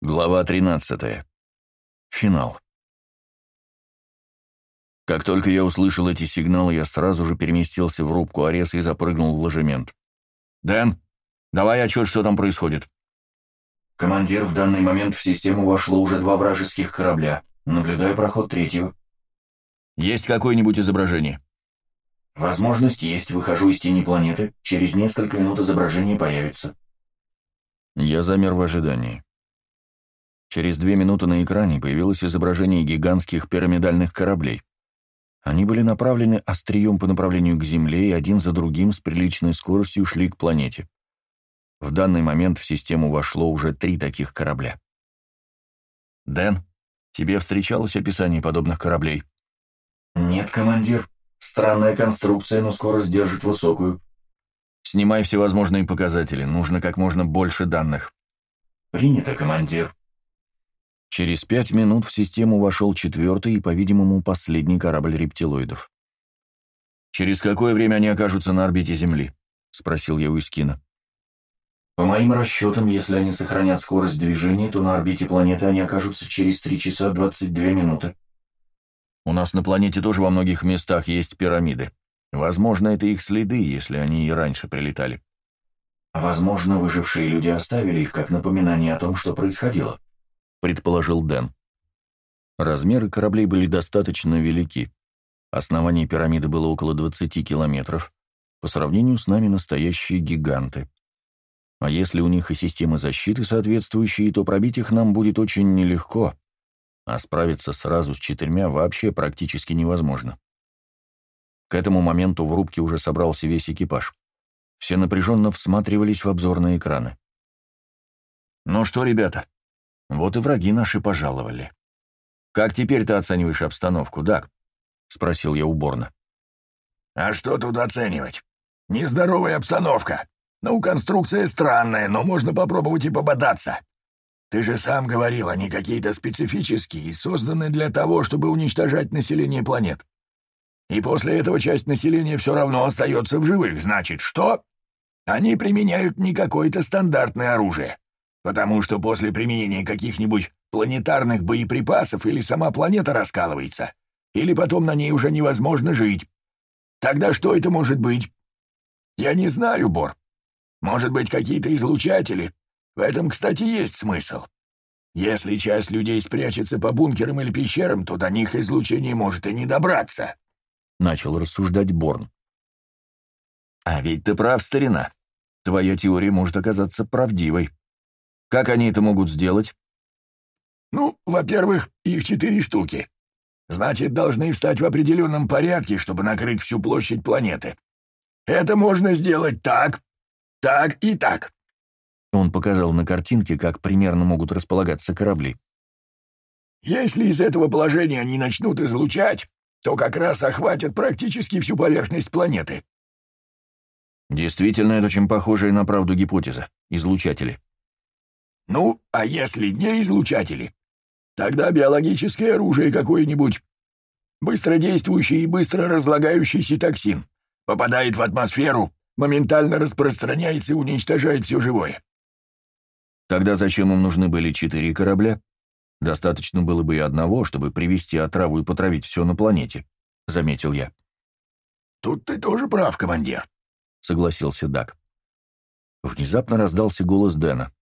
Глава 13. Финал. Как только я услышал эти сигналы, я сразу же переместился в рубку Ареса и запрыгнул в ложемент. «Дэн, давай отчет, что там происходит». «Командир, в данный момент в систему вошло уже два вражеских корабля. Наблюдаю проход третьего». «Есть какое-нибудь изображение?» «Возможность есть. Выхожу из тени планеты. Через несколько минут изображение появится». Я замер в ожидании. Через две минуты на экране появилось изображение гигантских пирамидальных кораблей. Они были направлены острием по направлению к Земле и один за другим с приличной скоростью шли к планете. В данный момент в систему вошло уже три таких корабля. «Дэн, тебе встречалось описание подобных кораблей?» «Нет, командир. Странная конструкция, но скорость держит высокую». «Снимай всевозможные показатели. Нужно как можно больше данных». «Принято, командир». Через пять минут в систему вошел четвертый и, по-видимому, последний корабль рептилоидов. «Через какое время они окажутся на орбите Земли?» — спросил я у Искина. «По моим расчетам, если они сохранят скорость движения, то на орбите планеты они окажутся через 3 часа 22 минуты». «У нас на планете тоже во многих местах есть пирамиды. Возможно, это их следы, если они и раньше прилетали». «Возможно, выжившие люди оставили их как напоминание о том, что происходило», — предположил Дэн. Размеры кораблей были достаточно велики. Основание пирамиды было около 20 километров. По сравнению с нами настоящие гиганты. А если у них и системы защиты соответствующие, то пробить их нам будет очень нелегко, а справиться сразу с четырьмя вообще практически невозможно. К этому моменту в рубке уже собрался весь экипаж. Все напряженно всматривались в обзорные экраны. «Ну что, ребята, вот и враги наши пожаловали. Как теперь ты оцениваешь обстановку, Дак? Спросил я уборно. А что тут оценивать? Нездоровая обстановка. Ну, конструкция странная, но можно попробовать и пободаться. Ты же сам говорил, они какие-то специфические, созданы для того, чтобы уничтожать население планет. И после этого часть населения все равно остается в живых. Значит, что? Они применяют не какое-то стандартное оружие потому что после применения каких-нибудь планетарных боеприпасов или сама планета раскалывается, или потом на ней уже невозможно жить. Тогда что это может быть? Я не знаю, Бор. Может быть, какие-то излучатели? В этом, кстати, есть смысл. Если часть людей спрячется по бункерам или пещерам, то до них излучение может и не добраться. Начал рассуждать Борн. А ведь ты прав, старина. Твоя теория может оказаться правдивой. Как они это могут сделать? Ну, во-первых, их четыре штуки. Значит, должны встать в определенном порядке, чтобы накрыть всю площадь планеты. Это можно сделать так, так и так. Он показал на картинке, как примерно могут располагаться корабли. Если из этого положения они начнут излучать, то как раз охватят практически всю поверхность планеты. Действительно, это очень похожая на правду гипотеза. Излучатели. Ну, а если не излучатели? Тогда биологическое оружие какое-нибудь. Быстродействующий и быстро разлагающийся токсин. Попадает в атмосферу, моментально распространяется и уничтожает все живое. Тогда зачем им нужны были четыре корабля? Достаточно было бы и одного, чтобы привести отраву и потравить все на планете, — заметил я. Тут ты тоже прав, командир, — согласился Дак. Внезапно раздался голос Дэна.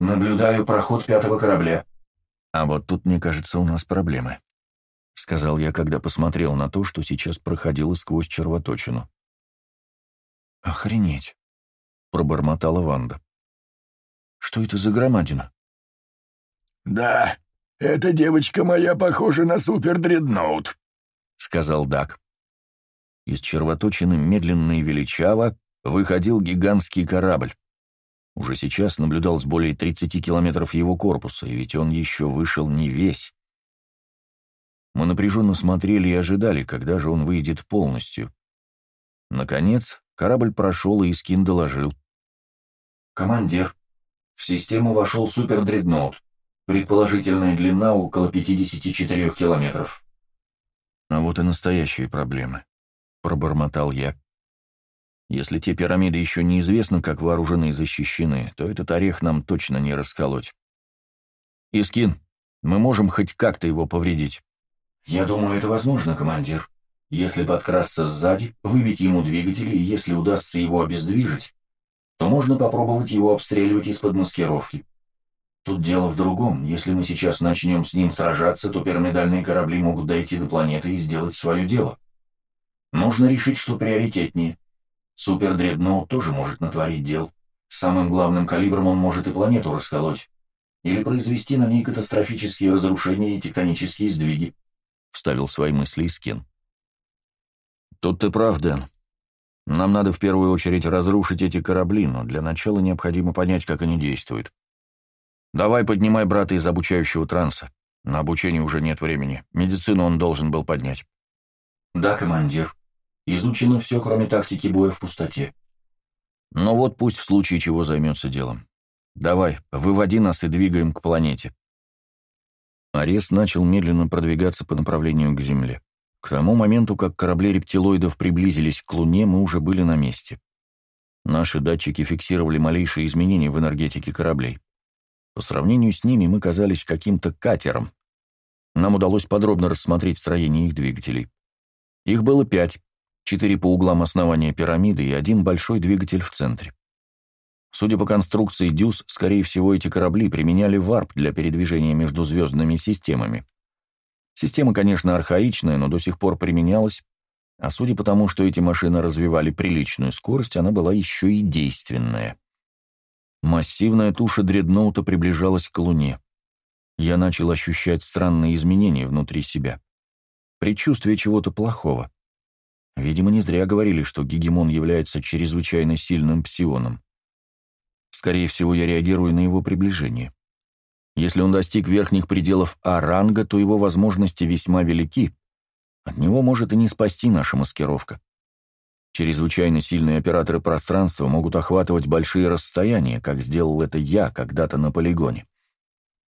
«Наблюдаю проход пятого корабля». «А вот тут, мне кажется, у нас проблемы», — сказал я, когда посмотрел на то, что сейчас проходило сквозь червоточину. «Охренеть», — пробормотала Ванда. «Что это за громадина?» «Да, эта девочка моя похожа на супер-дредноут», — сказал Дак. Из червоточины медленно и величаво выходил гигантский корабль. Уже сейчас наблюдалось более 30 километров его корпуса, и ведь он еще вышел не весь. Мы напряженно смотрели и ожидали, когда же он выйдет полностью. Наконец, корабль прошел, и Искин доложил. «Командир, в систему вошел супер-дредноут. Предположительная длина около 54 километров». «А вот и настоящие проблемы», — пробормотал я. Если те пирамиды еще неизвестно, как вооружены и защищены, то этот орех нам точно не расколоть. «Искин, мы можем хоть как-то его повредить?» «Я думаю, это возможно, командир. Если подкрасться сзади, выбить ему двигатели, и если удастся его обездвижить, то можно попробовать его обстреливать из-под маскировки. Тут дело в другом. Если мы сейчас начнем с ним сражаться, то пирамидальные корабли могут дойти до планеты и сделать свое дело. Нужно решить, что приоритетнее. Супер-дредноут тоже может натворить дел. Самым главным калибром он может и планету расколоть. Или произвести на ней катастрофические разрушения и тектонические сдвиги. Вставил свои мысли Искин. Тут ты прав, Дэн. Нам надо в первую очередь разрушить эти корабли, но для начала необходимо понять, как они действуют. Давай поднимай брата из обучающего транса. На обучение уже нет времени. Медицину он должен был поднять. Да, командир. Изучено все, кроме тактики боя в пустоте. Ну вот пусть в случае чего займется делом. Давай, выводи нас и двигаем к планете. Арес начал медленно продвигаться по направлению к Земле. К тому моменту, как корабли рептилоидов приблизились к Луне, мы уже были на месте. Наши датчики фиксировали малейшие изменения в энергетике кораблей. По сравнению с ними мы казались каким-то катером. Нам удалось подробно рассмотреть строение их двигателей. Их было пять, четыре по углам основания пирамиды и один большой двигатель в центре. Судя по конструкции Дюс, скорее всего, эти корабли применяли варп для передвижения между звездными системами. Система, конечно, архаичная, но до сих пор применялась, а судя по тому, что эти машины развивали приличную скорость, она была еще и действенная. Массивная туша дредноута приближалась к Луне. Я начал ощущать странные изменения внутри себя. Предчувствие чего-то плохого. Видимо, не зря говорили, что гегемон является чрезвычайно сильным псионом. Скорее всего, я реагирую на его приближение. Если он достиг верхних пределов А-ранга, то его возможности весьма велики. От него может и не спасти наша маскировка. Чрезвычайно сильные операторы пространства могут охватывать большие расстояния, как сделал это я когда-то на полигоне.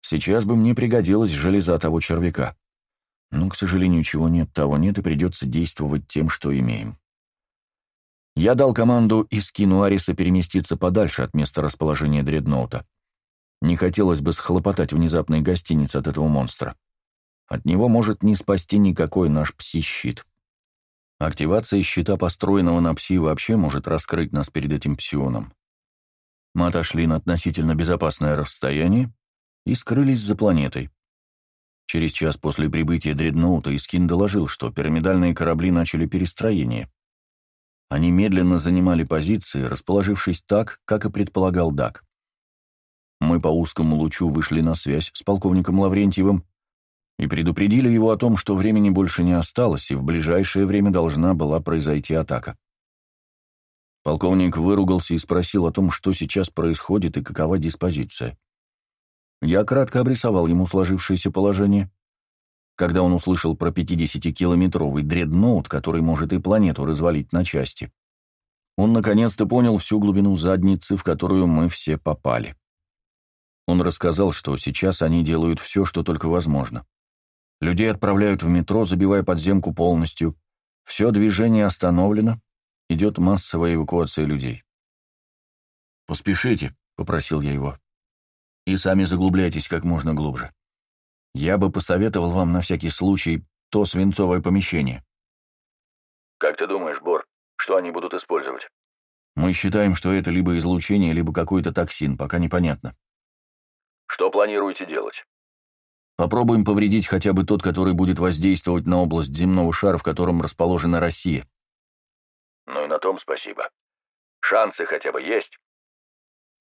Сейчас бы мне пригодилась железа того червяка. Но, к сожалению, чего нет, того нет, и придется действовать тем, что имеем. Я дал команду Искину Ариса переместиться подальше от места расположения дредноута. Не хотелось бы схлопотать внезапной гостиницы от этого монстра. От него может не спасти никакой наш пси-щит. Активация щита, построенного на пси, вообще может раскрыть нас перед этим псионом. Мы отошли на относительно безопасное расстояние и скрылись за планетой. Через час после прибытия дредноута Искин доложил, что пирамидальные корабли начали перестроение. Они медленно занимали позиции, расположившись так, как и предполагал Дак. Мы по узкому лучу вышли на связь с полковником Лаврентьевым и предупредили его о том, что времени больше не осталось, и в ближайшее время должна была произойти атака. Полковник выругался и спросил о том, что сейчас происходит и какова диспозиция. Я кратко обрисовал ему сложившееся положение. Когда он услышал про 50-километровый дредноут, который может и планету развалить на части, он наконец-то понял всю глубину задницы, в которую мы все попали. Он рассказал, что сейчас они делают все, что только возможно. Людей отправляют в метро, забивая подземку полностью. Все движение остановлено. Идет массовая эвакуация людей. «Поспешите», — попросил я его. «И сами заглубляйтесь как можно глубже. Я бы посоветовал вам на всякий случай то свинцовое помещение». «Как ты думаешь, Бор, что они будут использовать?» «Мы считаем, что это либо излучение, либо какой-то токсин, пока непонятно». «Что планируете делать?» Попробуем повредить хотя бы тот, который будет воздействовать на область земного шара, в котором расположена Россия. Ну и на том спасибо. Шансы хотя бы есть?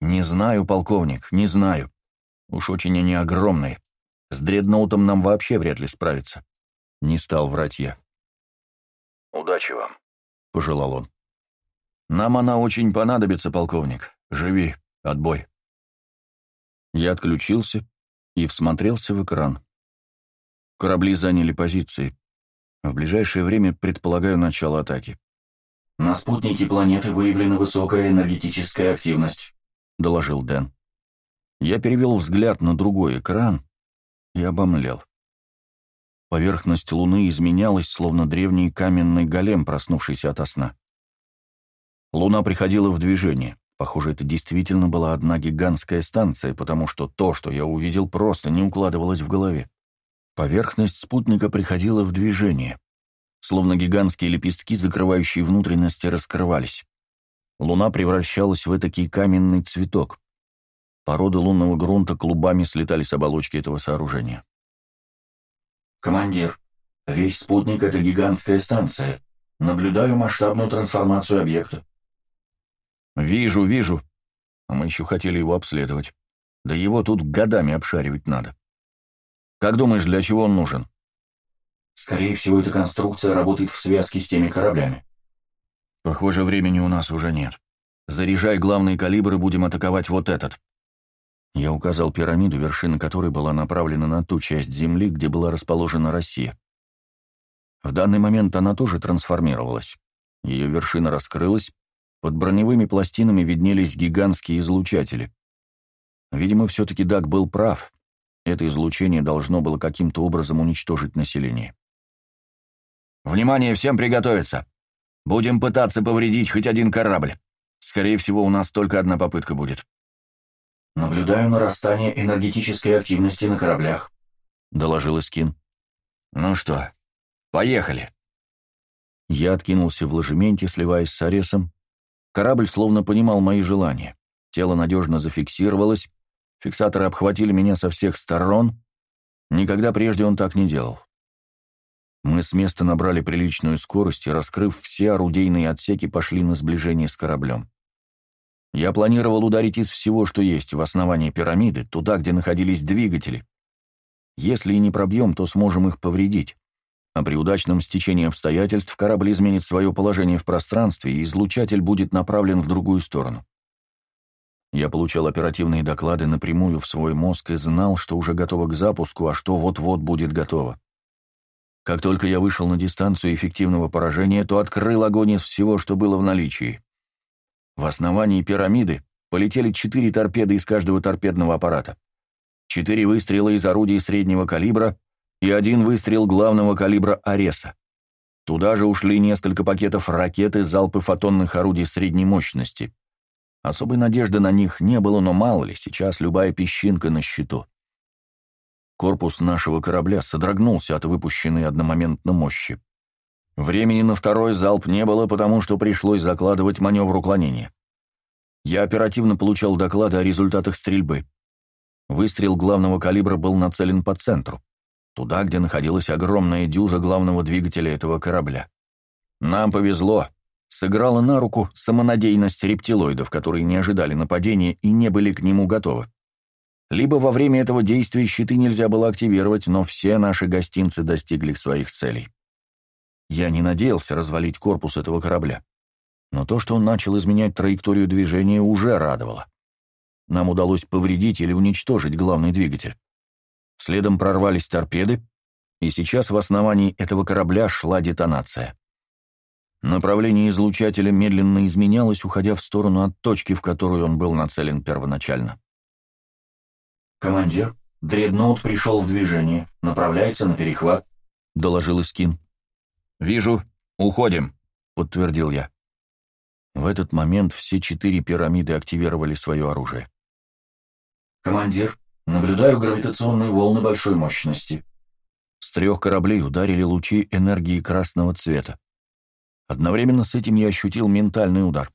Не знаю, полковник, не знаю. Уж очень они огромные. С дредноутом нам вообще вряд ли справиться. Не стал врать я. Удачи вам, — пожелал он. Нам она очень понадобится, полковник. Живи, отбой. Я отключился, и всмотрелся в экран. Корабли заняли позиции. В ближайшее время предполагаю начало атаки. «На спутнике планеты выявлена высокая энергетическая активность», — доложил Дэн. Я перевел взгляд на другой экран и обомлел. Поверхность Луны изменялась, словно древний каменный голем, проснувшийся ото сна. Луна приходила в движение, Похоже, это действительно была одна гигантская станция, потому что то, что я увидел, просто не укладывалось в голове. Поверхность спутника приходила в движение. Словно гигантские лепестки, закрывающие внутренности, раскрывались. Луна превращалась в этакий каменный цветок. Породы лунного грунта клубами слетали с оболочки этого сооружения. «Командир, весь спутник — это гигантская станция. Наблюдаю масштабную трансформацию объекта. «Вижу, вижу. А мы еще хотели его обследовать. Да его тут годами обшаривать надо. Как думаешь, для чего он нужен?» «Скорее всего, эта конструкция работает в связке с теми кораблями». «Похоже, времени у нас уже нет. Заряжай главные калибры, будем атаковать вот этот». Я указал пирамиду, вершина которой была направлена на ту часть Земли, где была расположена Россия. В данный момент она тоже трансформировалась. Ее вершина раскрылась, под броневыми пластинами виднелись гигантские излучатели. Видимо, все-таки Даг был прав. Это излучение должно было каким-то образом уничтожить население. «Внимание, всем приготовиться! Будем пытаться повредить хоть один корабль. Скорее всего, у нас только одна попытка будет». «Наблюдаю нарастание энергетической активности на кораблях», — доложил Искин. «Ну что, поехали». Я откинулся в ложементе, сливаясь с Аресом, Корабль словно понимал мои желания. Тело надежно зафиксировалось, фиксаторы обхватили меня со всех сторон. Никогда прежде он так не делал. Мы с места набрали приличную скорость и, раскрыв все орудийные отсеки, пошли на сближение с кораблем. Я планировал ударить из всего, что есть в основании пирамиды, туда, где находились двигатели. Если и не пробьем, то сможем их повредить а при удачном стечении обстоятельств корабль изменит свое положение в пространстве, и излучатель будет направлен в другую сторону. Я получал оперативные доклады напрямую в свой мозг и знал, что уже готово к запуску, а что вот-вот будет готово. Как только я вышел на дистанцию эффективного поражения, то открыл огонь из всего, что было в наличии. В основании пирамиды полетели четыре торпеды из каждого торпедного аппарата. Четыре выстрела из орудий среднего калибра — и один выстрел главного калибра «Ареса». Туда же ушли несколько пакетов ракет и залпы фотонных орудий средней мощности. Особой надежды на них не было, но мало ли, сейчас любая песчинка на счету. Корпус нашего корабля содрогнулся от выпущенной одномоментно мощи. Времени на второй залп не было, потому что пришлось закладывать маневр уклонения. Я оперативно получал доклады о результатах стрельбы. Выстрел главного калибра был нацелен по центру туда, где находилась огромная дюза главного двигателя этого корабля. Нам повезло. Сыграла на руку самонадеянность рептилоидов, которые не ожидали нападения и не были к нему готовы. Либо во время этого действия щиты нельзя было активировать, но все наши гостинцы достигли своих целей. Я не надеялся развалить корпус этого корабля. Но то, что он начал изменять траекторию движения, уже радовало. Нам удалось повредить или уничтожить главный двигатель. Следом прорвались торпеды, и сейчас в основании этого корабля шла детонация. Направление излучателя медленно изменялось, уходя в сторону от точки, в которую он был нацелен первоначально. «Командир, дредноут пришел в движение, направляется на перехват», — доложил Искин. «Вижу. Уходим», — подтвердил я. В этот момент все четыре пирамиды активировали свое оружие. «Командир, Наблюдаю гравитационные волны большой мощности. С трех кораблей ударили лучи энергии красного цвета. Одновременно с этим я ощутил ментальный удар.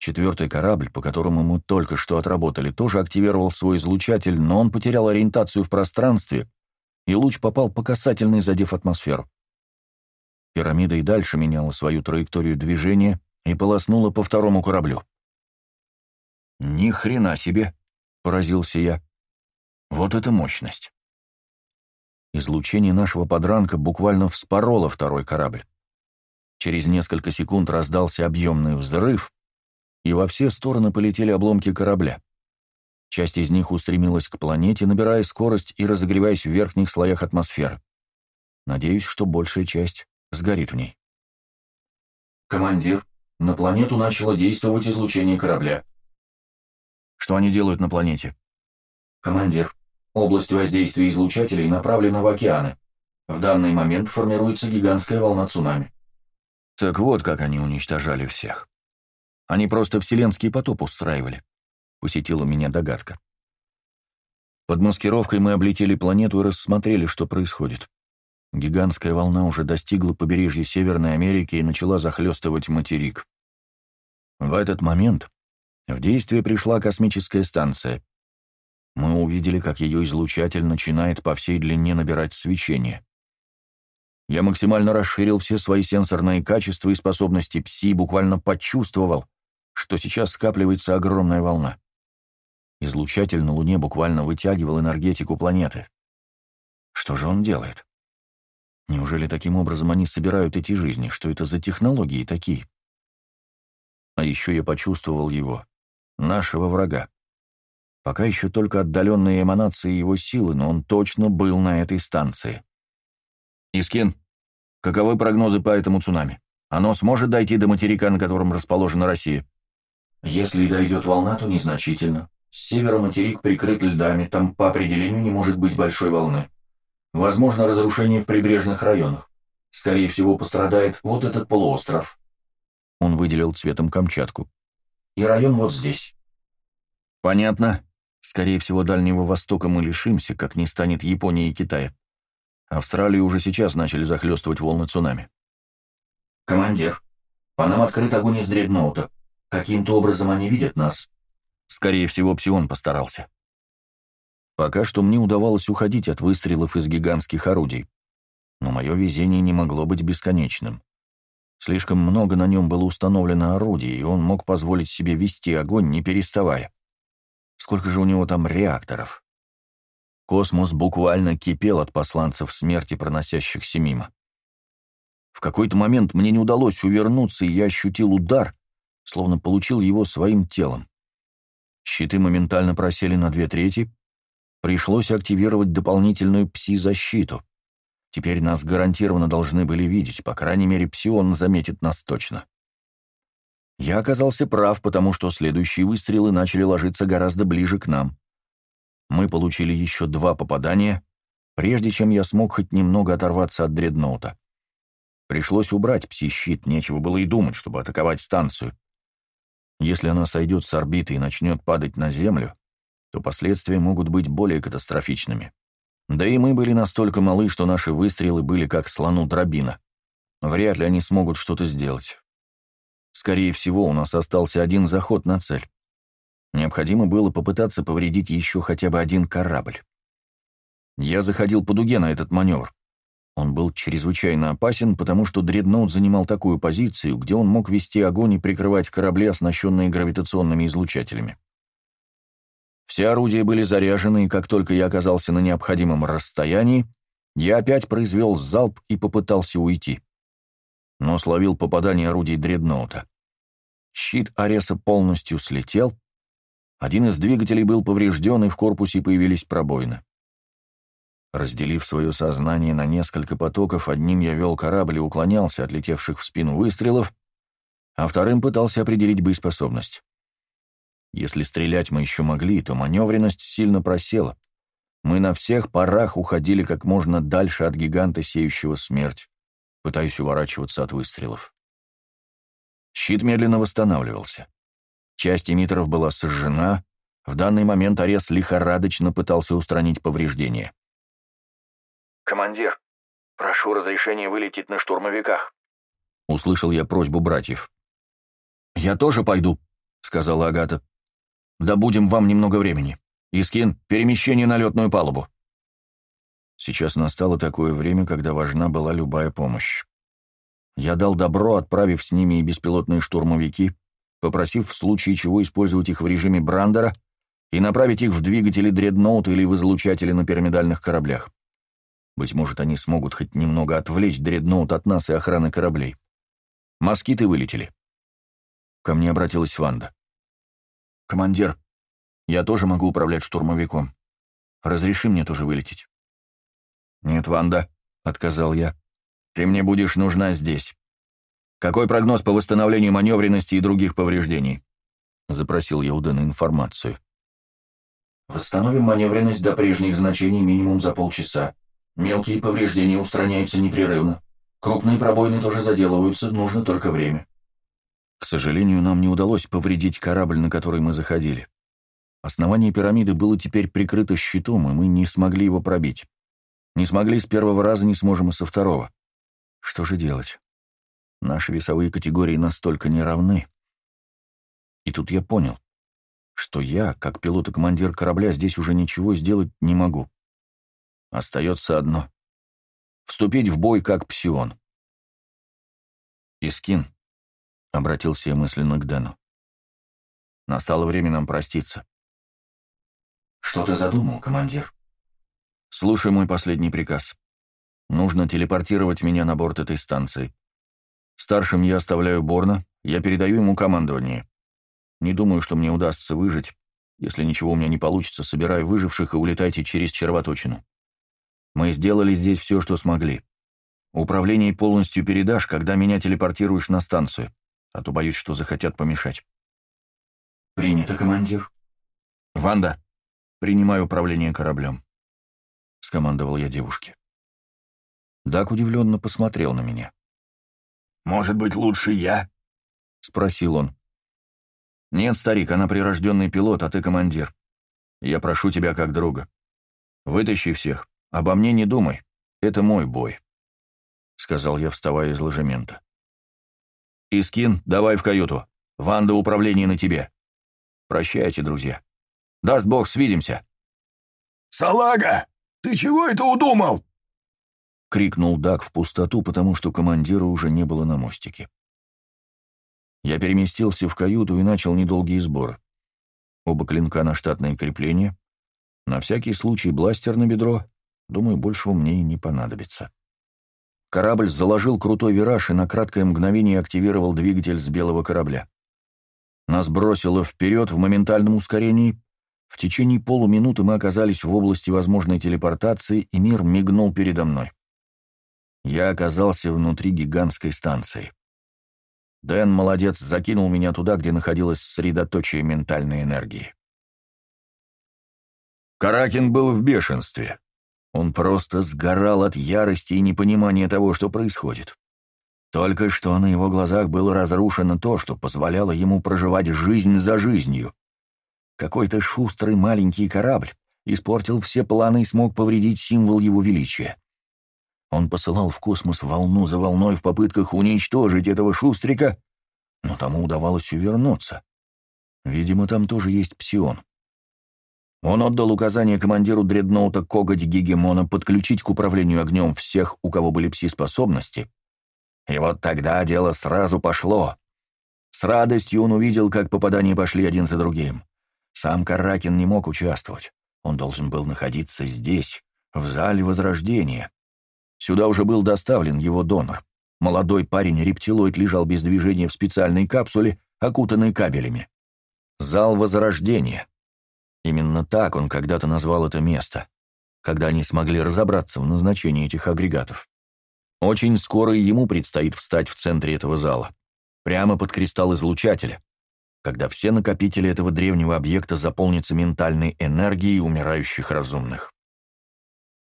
Четвертый корабль, по которому мы только что отработали, тоже активировал свой излучатель, но он потерял ориентацию в пространстве, и луч попал по касательной, задев атмосферу. Пирамида и дальше меняла свою траекторию движения и полоснула по второму кораблю. «Ни хрена себе!» — поразился я. Вот это мощность. Излучение нашего подранка буквально вспороло второй корабль. Через несколько секунд раздался объемный взрыв, и во все стороны полетели обломки корабля. Часть из них устремилась к планете, набирая скорость и разогреваясь в верхних слоях атмосферы. Надеюсь, что большая часть сгорит в ней. «Командир, на планету начало действовать излучение корабля». «Что они делают на планете?» «Командир, Область воздействия излучателей направлена в океаны. В данный момент формируется гигантская волна цунами. Так вот, как они уничтожали всех. Они просто вселенский потоп устраивали. Посетила меня догадка. Под маскировкой мы облетели планету и рассмотрели, что происходит. Гигантская волна уже достигла побережья Северной Америки и начала захлестывать материк. В этот момент в действие пришла космическая станция. Мы увидели, как ее излучатель начинает по всей длине набирать свечение. Я максимально расширил все свои сенсорные качества и способности ПСИ буквально почувствовал, что сейчас скапливается огромная волна. Излучатель на Луне буквально вытягивал энергетику планеты. Что же он делает? Неужели таким образом они собирают эти жизни? Что это за технологии такие? А еще я почувствовал его, нашего врага. Пока еще только отдаленные эманации его силы, но он точно был на этой станции. «Искин, каковы прогнозы по этому цунами? Оно сможет дойти до материка, на котором расположена Россия?» «Если и дойдет волна, то незначительно. С севера материк прикрыт льдами, там по определению не может быть большой волны. Возможно разрушение в прибрежных районах. Скорее всего, пострадает вот этот полуостров. Он выделил цветом Камчатку. И район вот здесь. Понятно. Скорее всего, Дальнего Востока мы лишимся, как не станет Японии и Китая. Австралию уже сейчас начали захлестывать волны цунами. Командир, по нам открыт огонь из дредноута. Каким-то образом они видят нас. Скорее всего, Псион постарался. Пока что мне удавалось уходить от выстрелов из гигантских орудий. Но мое везение не могло быть бесконечным. Слишком много на нем было установлено орудий, и он мог позволить себе вести огонь, не переставая. Сколько же у него там реакторов? Космос буквально кипел от посланцев смерти, проносящихся мимо. В какой-то момент мне не удалось увернуться, и я ощутил удар, словно получил его своим телом. Щиты моментально просели на две трети, Пришлось активировать дополнительную пси-защиту. Теперь нас гарантированно должны были видеть, по крайней мере, псион заметит нас точно. Я оказался прав, потому что следующие выстрелы начали ложиться гораздо ближе к нам. Мы получили еще два попадания, прежде чем я смог хоть немного оторваться от дредноута. Пришлось убрать пси-щит, нечего было и думать, чтобы атаковать станцию. Если она сойдет с орбиты и начнет падать на Землю, то последствия могут быть более катастрофичными. Да и мы были настолько малы, что наши выстрелы были как слону дробина. Вряд ли они смогут что-то сделать. Скорее всего, у нас остался один заход на цель. Необходимо было попытаться повредить еще хотя бы один корабль. Я заходил по дуге на этот маневр. Он был чрезвычайно опасен, потому что дредноут занимал такую позицию, где он мог вести огонь и прикрывать корабли, оснащенные гравитационными излучателями. Все орудия были заряжены, и как только я оказался на необходимом расстоянии, я опять произвел залп и попытался уйти. Но словил попадание орудий дредноута. Щит Ареса полностью слетел, один из двигателей был поврежден, и в корпусе появились пробоины. Разделив свое сознание на несколько потоков, одним я вел корабль и уклонялся от летевших в спину выстрелов, а вторым пытался определить боеспособность. Если стрелять мы еще могли, то маневренность сильно просела. Мы на всех парах уходили как можно дальше от гиганта, сеющего смерть, пытаясь уворачиваться от выстрелов. Щит медленно восстанавливался. Часть эмиттеров была сожжена, в данный момент Арес лихорадочно пытался устранить повреждения. «Командир, прошу разрешения вылететь на штурмовиках», — услышал я просьбу братьев. «Я тоже пойду», — сказала Агата. Добудем вам немного времени. Искин, перемещение на летную палубу». Сейчас настало такое время, когда важна была любая помощь. Я дал добро, отправив с ними и беспилотные штурмовики, попросив в случае чего использовать их в режиме Брандера и направить их в двигатели дредноут или в излучатели на пирамидальных кораблях. Быть может, они смогут хоть немного отвлечь дредноут от нас и охраны кораблей. Москиты вылетели. Ко мне обратилась Ванда. «Командир, я тоже могу управлять штурмовиком. Разреши мне тоже вылететь». «Нет, Ванда», — отказал я. «Ты мне будешь нужна здесь. Какой прогноз по восстановлению маневренности и других повреждений?» Запросил я у Дэна информацию. «Восстановим маневренность до прежних значений минимум за полчаса. Мелкие повреждения устраняются непрерывно. Крупные пробоины тоже заделываются, нужно только время. К сожалению, нам не удалось повредить корабль, на который мы заходили. Основание пирамиды было теперь прикрыто щитом, и мы не смогли его пробить. Не смогли с первого раза, не сможем и со второго. Что же делать? Наши весовые категории настолько неравны. И тут я понял, что я, как пилот и командир корабля, здесь уже ничего сделать не могу. Остается одно — вступить в бой как псион. «Искин», — обратился я мысленно к Дэну. «Настало время нам проститься». «Что ты задумал, командир?» «Слушай мой последний приказ. Нужно телепортировать меня на борт этой станции. Старшим я оставляю Борна, я передаю ему командование. Не думаю, что мне удастся выжить. Если ничего у меня не получится, собирай выживших и улетайте через червоточину. Мы сделали здесь все, что смогли. Управление полностью передашь, когда меня телепортируешь на станцию, а то боюсь, что захотят помешать. Принято, командир. Ванда, принимай управление кораблем. Скомандовал я девушке. Дак удивленно посмотрел на меня. «Может быть, лучше я?» — спросил он. «Нет, старик, она прирожденный пилот, а ты командир. Я прошу тебя как друга. Вытащи всех. Обо мне не думай. Это мой бой», — сказал я, вставая из ложемента. «Искин, давай в каюту. Ванда, управление на тебе. Прощайте, друзья. Даст бог, свидимся». «Салага, ты чего это удумал?» — крикнул Дак в пустоту, потому что командира уже не было на мостике. Я переместился в каюту и начал недолгий сбор. Оба клинка на штатное крепление. На всякий случай бластер на бедро. Думаю, большего мне и не понадобится. Корабль заложил крутой вираж и на краткое мгновение активировал двигатель с белого корабля. Нас бросило вперед в моментальном ускорении. В течение полуминуты мы оказались в области возможной телепортации, и мир мигнул передо мной я оказался внутри гигантской станции. Дэн, молодец, закинул меня туда, где находилось средоточие ментальной энергии. Каракин был в бешенстве. Он просто сгорал от ярости и непонимания того, что происходит. Только что на его глазах было разрушено то, что позволяло ему проживать жизнь за жизнью. Какой-то шустрый маленький корабль испортил все планы и смог повредить символ его величия. Он посылал в космос волну за волной в попытках уничтожить этого шустрика, но тому удавалось увернуться. Видимо, там тоже есть псион. Он отдал указание командиру дредноута Коготь Гигемона подключить к управлению огнем всех, у кого были пси-способности. И вот тогда дело сразу пошло. С радостью он увидел, как попадания пошли один за другим. Сам Каракин не мог участвовать. Он должен был находиться здесь, в зале Возрождения. Сюда уже был доставлен его донор. Молодой парень-рептилоид лежал без движения в специальной капсуле, окутанной кабелями. Зал Возрождения. Именно так он когда-то назвал это место, когда они смогли разобраться в назначении этих агрегатов. Очень скоро ему предстоит встать в центре этого зала, прямо под кристалл излучателя, когда все накопители этого древнего объекта заполнятся ментальной энергией умирающих разумных.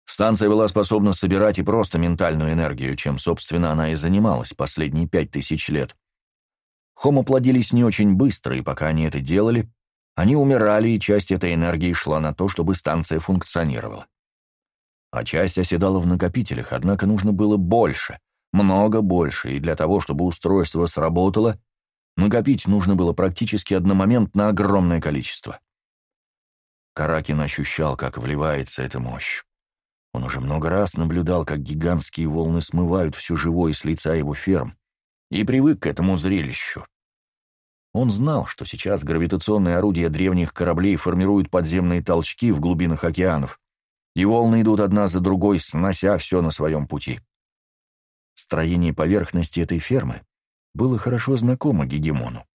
Станция была способна собирать и просто ментальную энергию, чем, собственно, она и занималась последние пять тысяч лет. Хомо плодились не очень быстро, и пока они это делали, они умирали, и часть этой энергии шла на то, чтобы станция функционировала. А часть оседала в накопителях, однако нужно было больше, много больше, и для того, чтобы устройство сработало, накопить нужно было практически одномоментно огромное количество. Каракин ощущал, как вливается эта мощь. Он уже много раз наблюдал, как гигантские волны смывают все живое с лица его ферм, и привык к этому зрелищу. Он знал, что сейчас гравитационные орудия древних кораблей формируют подземные толчки в глубинах океанов, и волны идут одна за другой, снося все на своем пути. Строение поверхности этой фермы было хорошо знакомо Гегемону.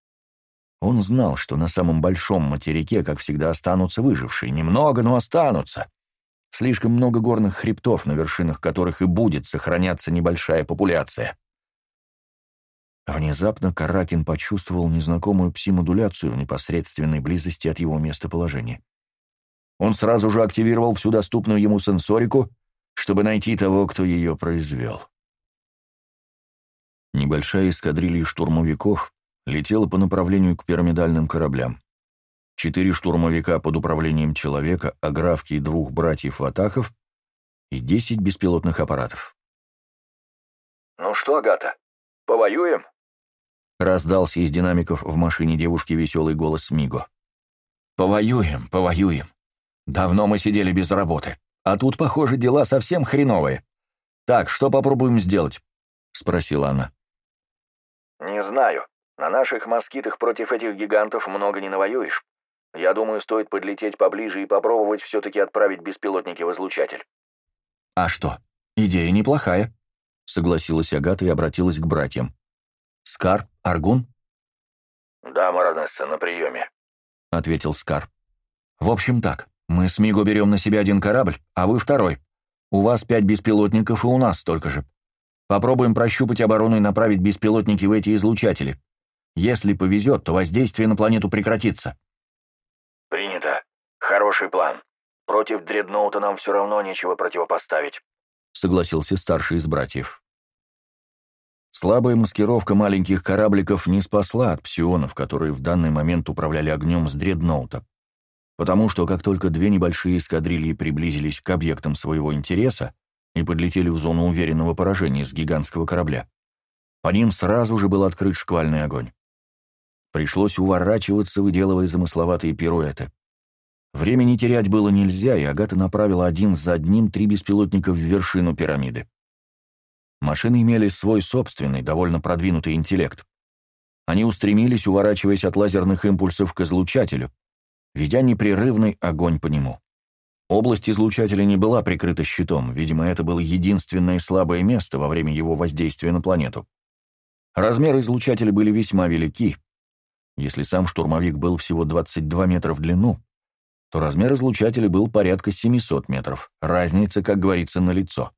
Он знал, что на самом большом материке, как всегда, останутся выжившие. Немного, но останутся. Слишком много горных хребтов, на вершинах которых и будет сохраняться небольшая популяция. Внезапно Каракин почувствовал незнакомую пси-модуляцию в непосредственной близости от его местоположения. Он сразу же активировал всю доступную ему сенсорику, чтобы найти того, кто ее произвел. Небольшая эскадрилья штурмовиков летела по направлению к пирамидальным кораблям. Четыре штурмовика под управлением человека, Аграфки и двух братьев-ватахов и десять беспилотных аппаратов. «Ну что, Агата, повоюем?» Раздался из динамиков в машине девушки веселый голос Миго. «Повоюем, повоюем. Давно мы сидели без работы, а тут, похоже, дела совсем хреновые. Так, что попробуем сделать?» — спросила она. «Не знаю. На наших москитах против этих гигантов много не навоюешь. Я думаю, стоит подлететь поближе и попробовать все-таки отправить беспилотники в излучатель». «А что? Идея неплохая», — согласилась Агата и обратилась к братьям. «Скар, Аргун?» «Да, Маранесса, на приеме», — ответил Скар. «В общем так, мы с Миго берем на себя один корабль, а вы второй. У вас пять беспилотников и у нас столько же. Попробуем прощупать оборону и направить беспилотники в эти излучатели. Если повезет, то воздействие на планету прекратится». «Принято. Хороший план. Против дредноута нам все равно нечего противопоставить», — согласился старший из братьев. Слабая маскировка маленьких корабликов не спасла от псионов, которые в данный момент управляли огнем с дредноута. Потому что как только две небольшие эскадрильи приблизились к объектам своего интереса и подлетели в зону уверенного поражения с гигантского корабля, по ним сразу же был открыт шквальный огонь. Пришлось уворачиваться, выделывая замысловатые пируэты. Времени терять было нельзя, и Агата направила один за одним три беспилотника в вершину пирамиды. Машины имели свой собственный, довольно продвинутый интеллект. Они устремились, уворачиваясь от лазерных импульсов к излучателю, ведя непрерывный огонь по нему. Область излучателя не была прикрыта щитом, видимо, это было единственное слабое место во время его воздействия на планету. Размеры излучателя были весьма велики. Если сам штурмовик был всего 22 метра в длину, то размер излучателя был порядка 700 метров. Разница, как говорится, на лицо.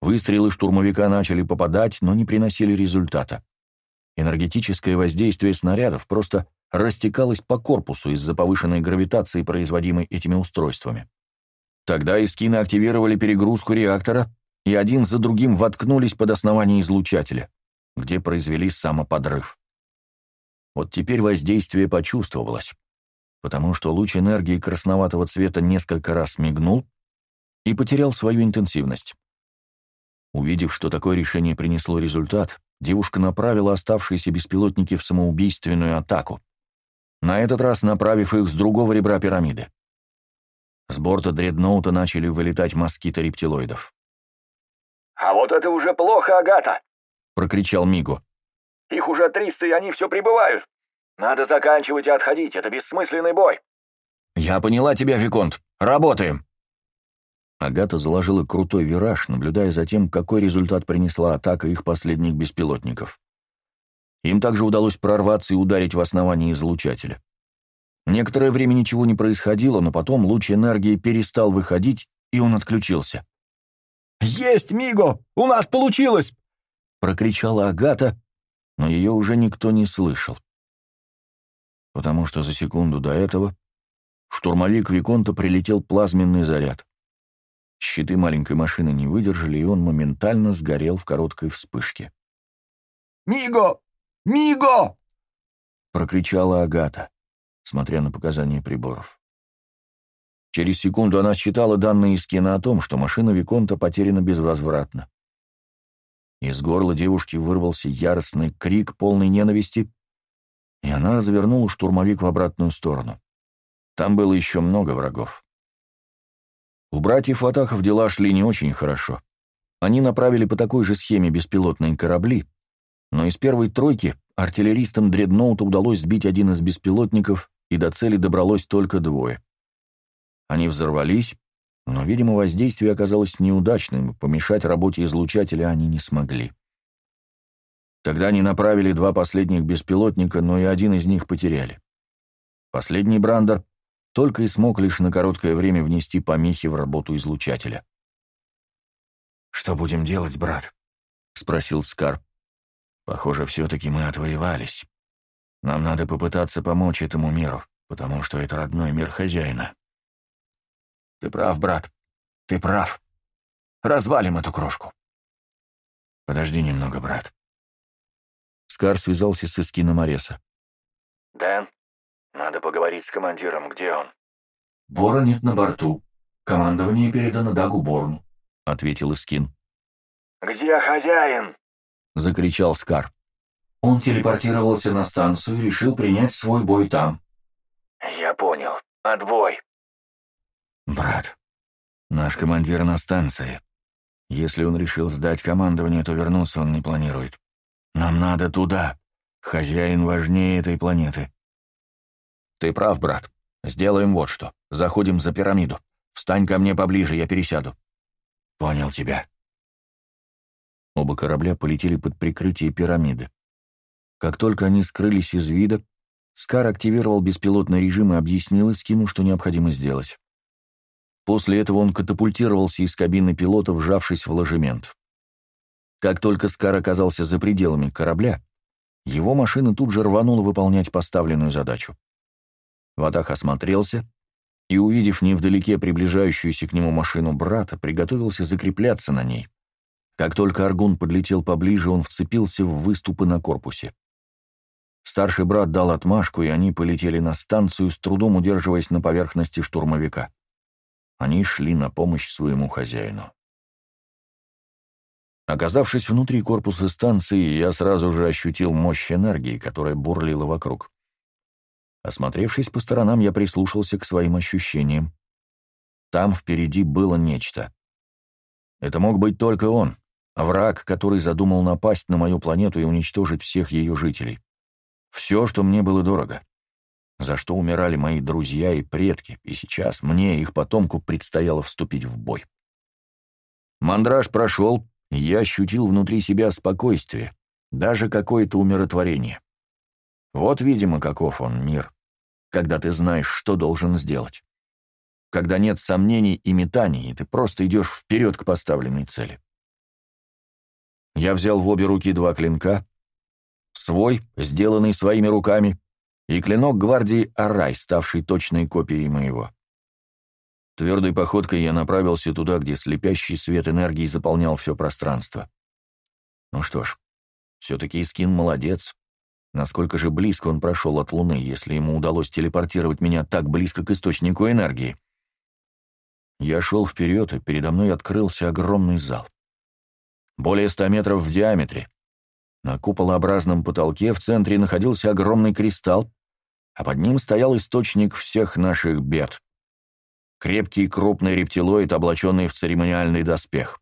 Выстрелы штурмовика начали попадать, но не приносили результата. Энергетическое воздействие снарядов просто растекалось по корпусу из-за повышенной гравитации, производимой этими устройствами. Тогда эскины активировали перегрузку реактора и один за другим воткнулись под основание излучателя, где произвели самоподрыв. Вот теперь воздействие почувствовалось потому что луч энергии красноватого цвета несколько раз мигнул и потерял свою интенсивность. Увидев, что такое решение принесло результат, девушка направила оставшиеся беспилотники в самоубийственную атаку, на этот раз направив их с другого ребра пирамиды. С борта дредноута начали вылетать москиты рептилоидов. «А вот это уже плохо, Агата!» — прокричал Миго. «Их уже триста, и они все прибывают!» «Надо заканчивать и отходить, это бессмысленный бой!» «Я поняла тебя, Виконт. Работаем!» Агата заложила крутой вираж, наблюдая за тем, какой результат принесла атака их последних беспилотников. Им также удалось прорваться и ударить в основание излучателя. Некоторое время ничего не происходило, но потом луч энергии перестал выходить, и он отключился. «Есть, Миго! У нас получилось!» — прокричала Агата, но ее уже никто не слышал потому что за секунду до этого штурмовик Виконта прилетел плазменный заряд. Щиты маленькой машины не выдержали, и он моментально сгорел в короткой вспышке. «Миго! Миго!» — прокричала Агата, смотря на показания приборов. Через секунду она считала данные из кино о том, что машина Виконта потеряна безвозвратно. Из горла девушки вырвался яростный крик, полный ненависти, и она развернула штурмовик в обратную сторону. Там было еще много врагов. У братьев Атахов дела шли не очень хорошо. Они направили по такой же схеме беспилотные корабли, но из первой тройки артиллеристам дредноута удалось сбить один из беспилотников, и до цели добралось только двое. Они взорвались, но, видимо, воздействие оказалось неудачным, помешать работе излучателя они не смогли. Тогда они направили два последних беспилотника, но и один из них потеряли. Последний Брандер только и смог лишь на короткое время внести помехи в работу излучателя. «Что будем делать, брат?» — спросил Скар. «Похоже, все-таки мы отвоевались. Нам надо попытаться помочь этому миру, потому что это родной мир хозяина». «Ты прав, брат. Ты прав. Развалим эту крошку». «Подожди немного, брат. Скар связался с Искином Ареса. «Дэн, надо поговорить с командиром. Где он?» «Бора нет на борту. Командование передано Дагу Борну», — ответил Искин. «Где хозяин?» — закричал Скар. Он телепортировался на станцию и решил принять свой бой там. «Я понял. Отбой». «Брат, наш командир на станции. Если он решил сдать командование, то вернуться он не планирует. Нам надо туда. Хозяин важнее этой планеты». «Ты прав, брат. Сделаем вот что. Заходим за пирамиду. Встань ко мне поближе, я пересяду». «Понял тебя». Оба корабля полетели под прикрытие пирамиды. Как только они скрылись из вида, Скар активировал беспилотный режим и объяснил Искину, что необходимо сделать. После этого он катапультировался из кабины пилота, вжавшись в ложемент. Как только Скар оказался за пределами корабля, его машина тут же рванула выполнять поставленную задачу. Ватах осмотрелся и, увидев невдалеке приближающуюся к нему машину брата, приготовился закрепляться на ней. Как только Аргун подлетел поближе, он вцепился в выступы на корпусе. Старший брат дал отмашку, и они полетели на станцию, с трудом удерживаясь на поверхности штурмовика. Они шли на помощь своему хозяину. Оказавшись внутри корпуса станции, я сразу же ощутил мощь энергии, которая бурлила вокруг. Осмотревшись по сторонам, я прислушался к своим ощущениям. Там впереди было нечто. Это мог быть только он, враг, который задумал напасть на мою планету и уничтожить всех ее жителей. Все, что мне было дорого. За что умирали мои друзья и предки, и сейчас мне, их потомку, предстояло вступить в бой. Мандраж прошел, и я ощутил внутри себя спокойствие, даже какое-то умиротворение. Вот, видимо, каков он мир, когда ты знаешь, что должен сделать. Когда нет сомнений и метаний, и ты просто идешь вперед к поставленной цели. Я взял в обе руки два клинка, свой, сделанный своими руками, и клинок гвардии Арай, ставший точной копией моего. Твердой походкой я направился туда, где слепящий свет энергии заполнял все пространство. Ну что ж, все-таки Искин молодец. Насколько же близко он прошел от Луны, если ему удалось телепортировать меня так близко к источнику энергии? Я шел вперед, и передо мной открылся огромный зал. Более ста метров в диаметре, на куполообразном потолке в центре находился огромный кристалл, а под ним стоял источник всех наших бед. Крепкий крупный рептилоид, облаченный в церемониальный доспех.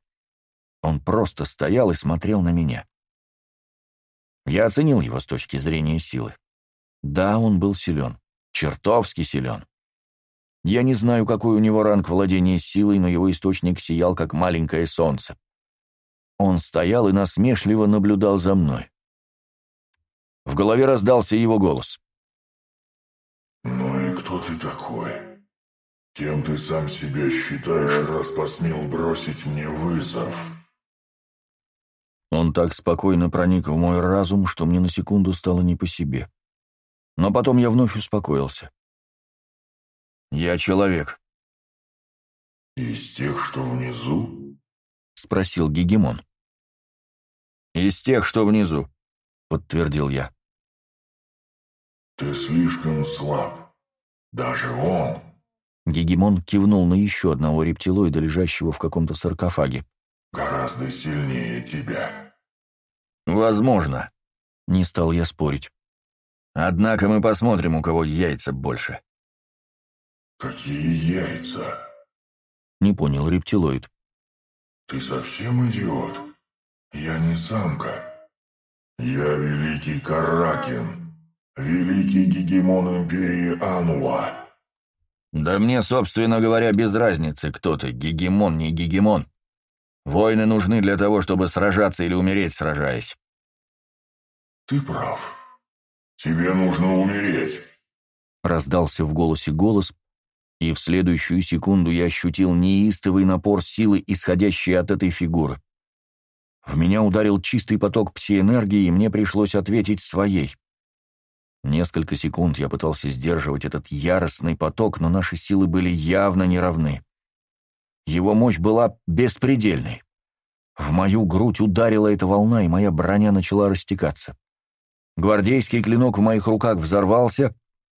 Он просто стоял и смотрел на меня. Я оценил его с точки зрения силы. Да, он был силен, чертовски силен. Я не знаю, какой у него ранг владения силой, но его источник сиял, как маленькое солнце. Он стоял и насмешливо наблюдал за мной. В голове раздался его голос. «Ну и кто ты такой? Кем ты сам себя считаешь, раз посмел бросить мне вызов?» Он так спокойно проник в мой разум, что мне на секунду стало не по себе. Но потом я вновь успокоился. «Я человек». «Из тех, что внизу?» — спросил Гегемон. «Из тех, что внизу», — подтвердил я. «Ты слишком слаб. Даже он...» Гегемон кивнул на еще одного рептилоида, лежащего в каком-то саркофаге. «Гораздо сильнее тебя». «Возможно», — не стал я спорить. «Однако мы посмотрим, у кого яйца больше». «Какие яйца?» — не понял рептилоид. «Ты совсем идиот?» «Я не самка. Я великий Каракен, великий гегемон Империи Ануа». «Да мне, собственно говоря, без разницы, кто ты, гегемон, не гегемон. Войны нужны для того, чтобы сражаться или умереть, сражаясь». «Ты прав. Тебе нужно умереть», — раздался в голосе голос, и в следующую секунду я ощутил неистовый напор силы, исходящей от этой фигуры. В меня ударил чистый поток псиэнергии, и мне пришлось ответить своей. Несколько секунд я пытался сдерживать этот яростный поток, но наши силы были явно неравны. Его мощь была беспредельной. В мою грудь ударила эта волна, и моя броня начала растекаться. Гвардейский клинок в моих руках взорвался,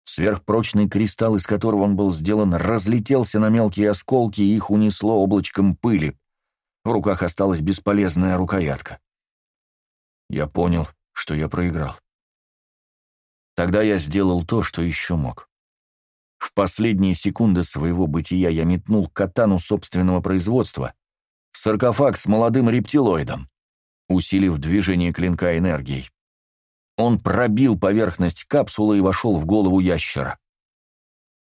сверхпрочный кристалл, из которого он был сделан, разлетелся на мелкие осколки, и их унесло облачком пыли. В руках осталась бесполезная рукоятка. Я понял, что я проиграл. Тогда я сделал то, что еще мог. В последние секунды своего бытия я метнул катану собственного производства в саркофаг с молодым рептилоидом, усилив движение клинка энергией. Он пробил поверхность капсулы и вошел в голову ящера.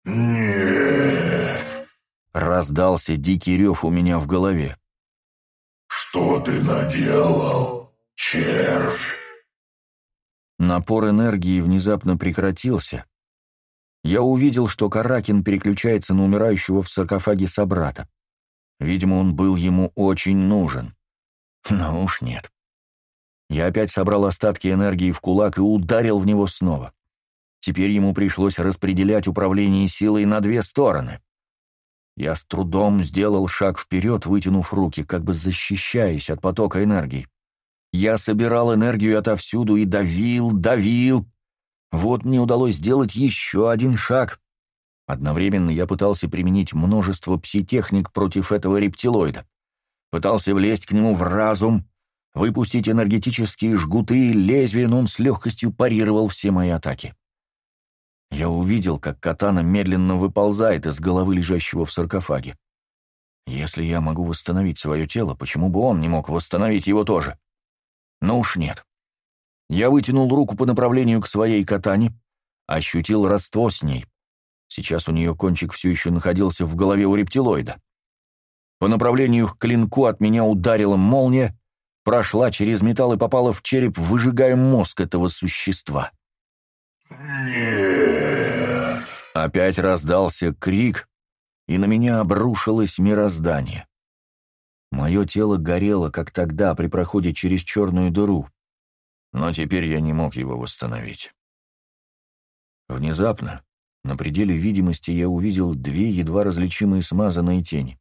«Нет!» — раздался дикий рев у меня в голове. «Что ты наделал, червь?» Напор энергии внезапно прекратился. Я увидел, что Каракин переключается на умирающего в саркофаге собрата. Видимо, он был ему очень нужен. Но уж нет. Я опять собрал остатки энергии в кулак и ударил в него снова. Теперь ему пришлось распределять управление силой на две стороны. Я с трудом сделал шаг вперед, вытянув руки, как бы защищаясь от потока энергии. Я собирал энергию отовсюду и давил, давил. Вот мне удалось сделать еще один шаг. Одновременно я пытался применить множество пситехник против этого рептилоида. Пытался влезть к нему в разум, выпустить энергетические жгуты и лезвия, но он с легкостью парировал все мои атаки. Я увидел, как катана медленно выползает из головы лежащего в саркофаге. Если я могу восстановить свое тело, почему бы он не мог восстановить его тоже? Но уж нет. Я вытянул руку по направлению к своей катане, ощутил родство с ней, Сейчас у нее кончик все еще находился в голове у рептилоида. По направлению к клинку от меня ударила молния, прошла через металл и попала в череп, выжигая мозг этого существа. «Нет!» Опять раздался крик, и на меня обрушилось мироздание. Мое тело горело, как тогда, при проходе через черную дыру, но теперь я не мог его восстановить. Внезапно на пределе видимости я увидел две едва различимые смазанные тени.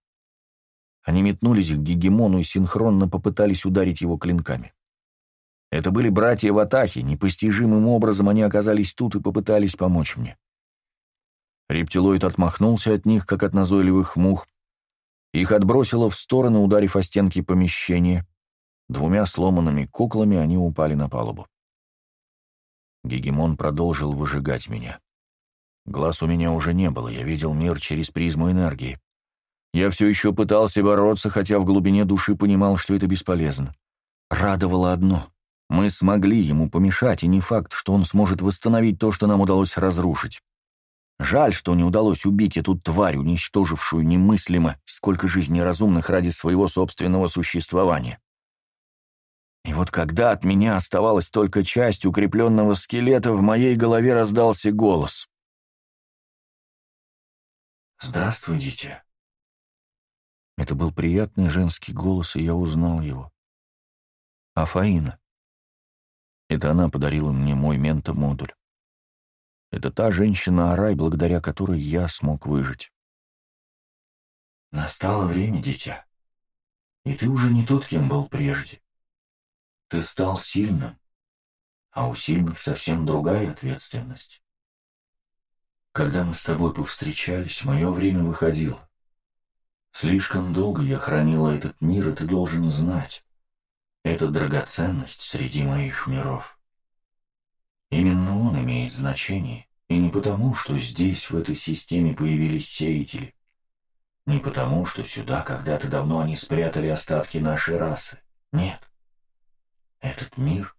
Они метнулись к гегемону и синхронно попытались ударить его клинками. Это были братья Ватахи, непостижимым образом они оказались тут и попытались помочь мне. Рептилоид отмахнулся от них, как от назойливых мух. Их отбросило в сторону, ударив о стенки помещения. Двумя сломанными куклами они упали на палубу. Гегемон продолжил выжигать меня. Глаз у меня уже не было, я видел мир через призму энергии. Я все еще пытался бороться, хотя в глубине души понимал, что это бесполезно. Радовало одно — мы смогли ему помешать, и не факт, что он сможет восстановить то, что нам удалось разрушить. Жаль, что не удалось убить эту тварь, уничтожившую немыслимо сколько жизней разумных ради своего собственного существования. И вот когда от меня оставалась только часть укрепленного скелета, в моей голове раздался голос. «Здравствуй, дитя». Это был приятный женский голос, и я узнал его. Афаина. Это она подарила мне мой ментомодуль. Это та женщина-арай, благодаря которой я смог выжить. «Настало время, дитя. И ты уже не тот, кем был прежде. Ты стал сильным, а у сильных совсем другая ответственность. Когда мы с тобой повстречались, мое время выходило. Слишком долго я хранила этот мир, и ты должен знать. Это драгоценность среди моих миров. Именно он имеет значение, и не потому, что здесь, в этой системе, появились сеятели. Не потому, что сюда когда-то давно они спрятали остатки нашей расы. Нет. Этот мир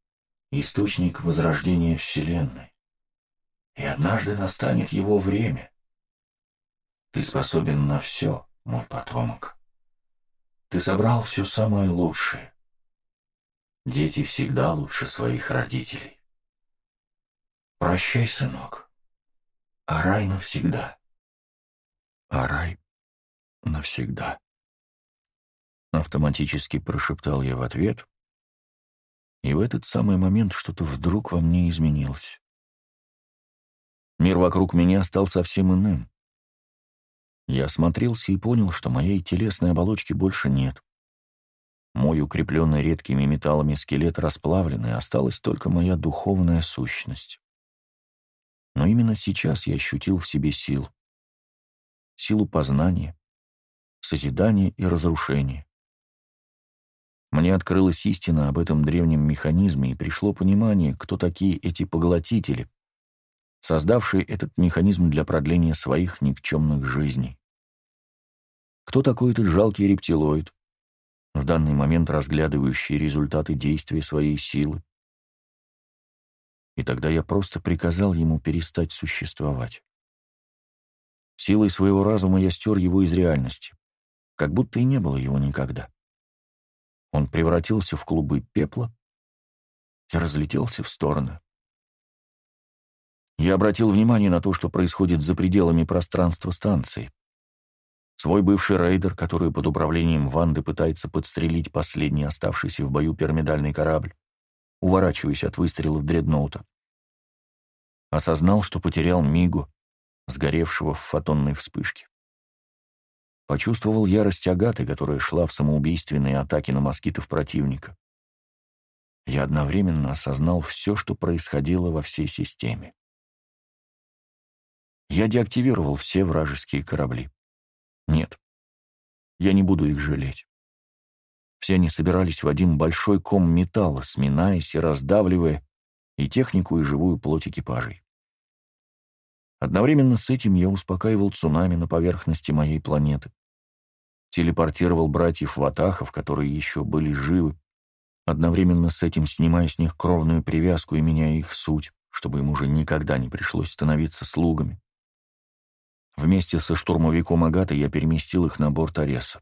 — источник возрождения Вселенной и однажды настанет его время. Ты способен на все, мой потомок. Ты собрал все самое лучшее. Дети всегда лучше своих родителей. Прощай, сынок. А рай навсегда. А рай навсегда. Автоматически прошептал я в ответ, и в этот самый момент что-то вдруг во мне изменилось. Мир вокруг меня стал совсем иным. Я осмотрелся и понял, что моей телесной оболочки больше нет. Мой укрепленный редкими металлами скелет расплавленный, осталась только моя духовная сущность. Но именно сейчас я ощутил в себе силу. Силу познания, созидания и разрушения. Мне открылась истина об этом древнем механизме, и пришло понимание, кто такие эти поглотители, создавшие этот механизм для продления своих никчемных жизней. Кто такой этот жалкий рептилоид, в данный момент разглядывающий результаты действия своей силы? И тогда я просто приказал ему перестать существовать. Силой своего разума я стер его из реальности, как будто и не было его никогда. Он превратился в клубы пепла и разлетелся в стороны. Я обратил внимание на то, что происходит за пределами пространства станции. Свой бывший рейдер, который под управлением Ванды пытается подстрелить последний оставшийся в бою пирамидальный корабль, уворачиваясь от выстрелов дредноута. Осознал, что потерял Мигу, сгоревшего в фотонной вспышке. Почувствовал ярость Агаты, которая шла в самоубийственные атаки на москитов противника. Я одновременно осознал все, что происходило во всей системе. Я деактивировал все вражеские корабли. Нет, я не буду их жалеть. Все они собирались в один большой ком металла, сминаясь и раздавливая и технику, и живую плоть экипажей. Одновременно с этим я успокаивал цунами на поверхности моей планеты, телепортировал братьев Ватахов, которые еще были живы, одновременно с этим снимая с них кровную привязку и меняя их суть, чтобы им уже никогда не пришлось становиться слугами. Вместе со штурмовиком Агаты я переместил их на борт Ареса.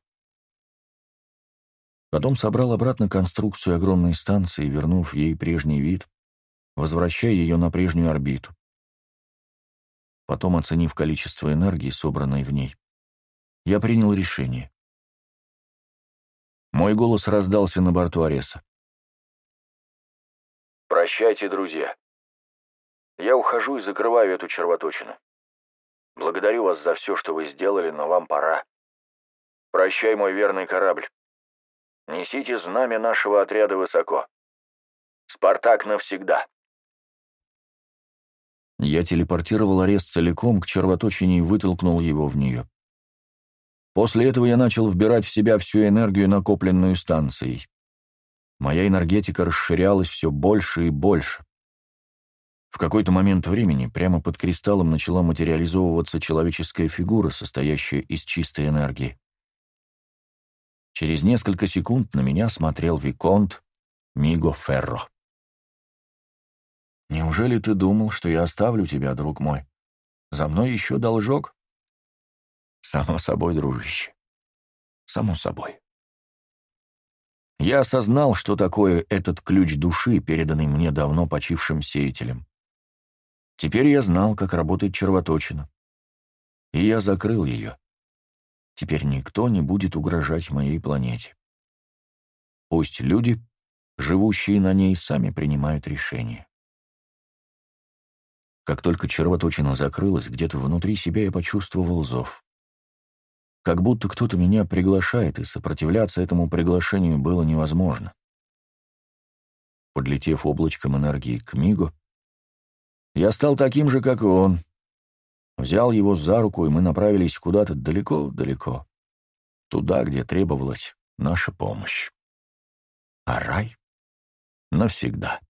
Потом собрал обратно конструкцию огромной станции, вернув ей прежний вид, возвращая ее на прежнюю орбиту. Потом, оценив количество энергии, собранной в ней, я принял решение. Мой голос раздался на борту Ареса. «Прощайте, друзья. Я ухожу и закрываю эту червоточину. Благодарю вас за все, что вы сделали, но вам пора. Прощай, мой верный корабль. Несите знамя нашего отряда высоко. Спартак навсегда. Я телепортировал арест целиком к червоточине и вытолкнул его в нее. После этого я начал вбирать в себя всю энергию, накопленную станцией. Моя энергетика расширялась все больше и больше. В какой-то момент времени прямо под кристаллом начала материализовываться человеческая фигура, состоящая из чистой энергии. Через несколько секунд на меня смотрел Виконт Миго Ферро. «Неужели ты думал, что я оставлю тебя, друг мой? За мной еще должок?» «Само собой, дружище. Само собой». Я осознал, что такое этот ключ души, переданный мне давно почившим сеятелем. Теперь я знал, как работает червоточина. И я закрыл ее. Теперь никто не будет угрожать моей планете. Пусть люди, живущие на ней, сами принимают решения. Как только червоточина закрылась, где-то внутри себя я почувствовал зов. Как будто кто-то меня приглашает, и сопротивляться этому приглашению было невозможно. Подлетев облачком энергии к Мигу, я стал таким же, как и он. Взял его за руку, и мы направились куда-то далеко-далеко. Туда, где требовалась наша помощь. А рай навсегда.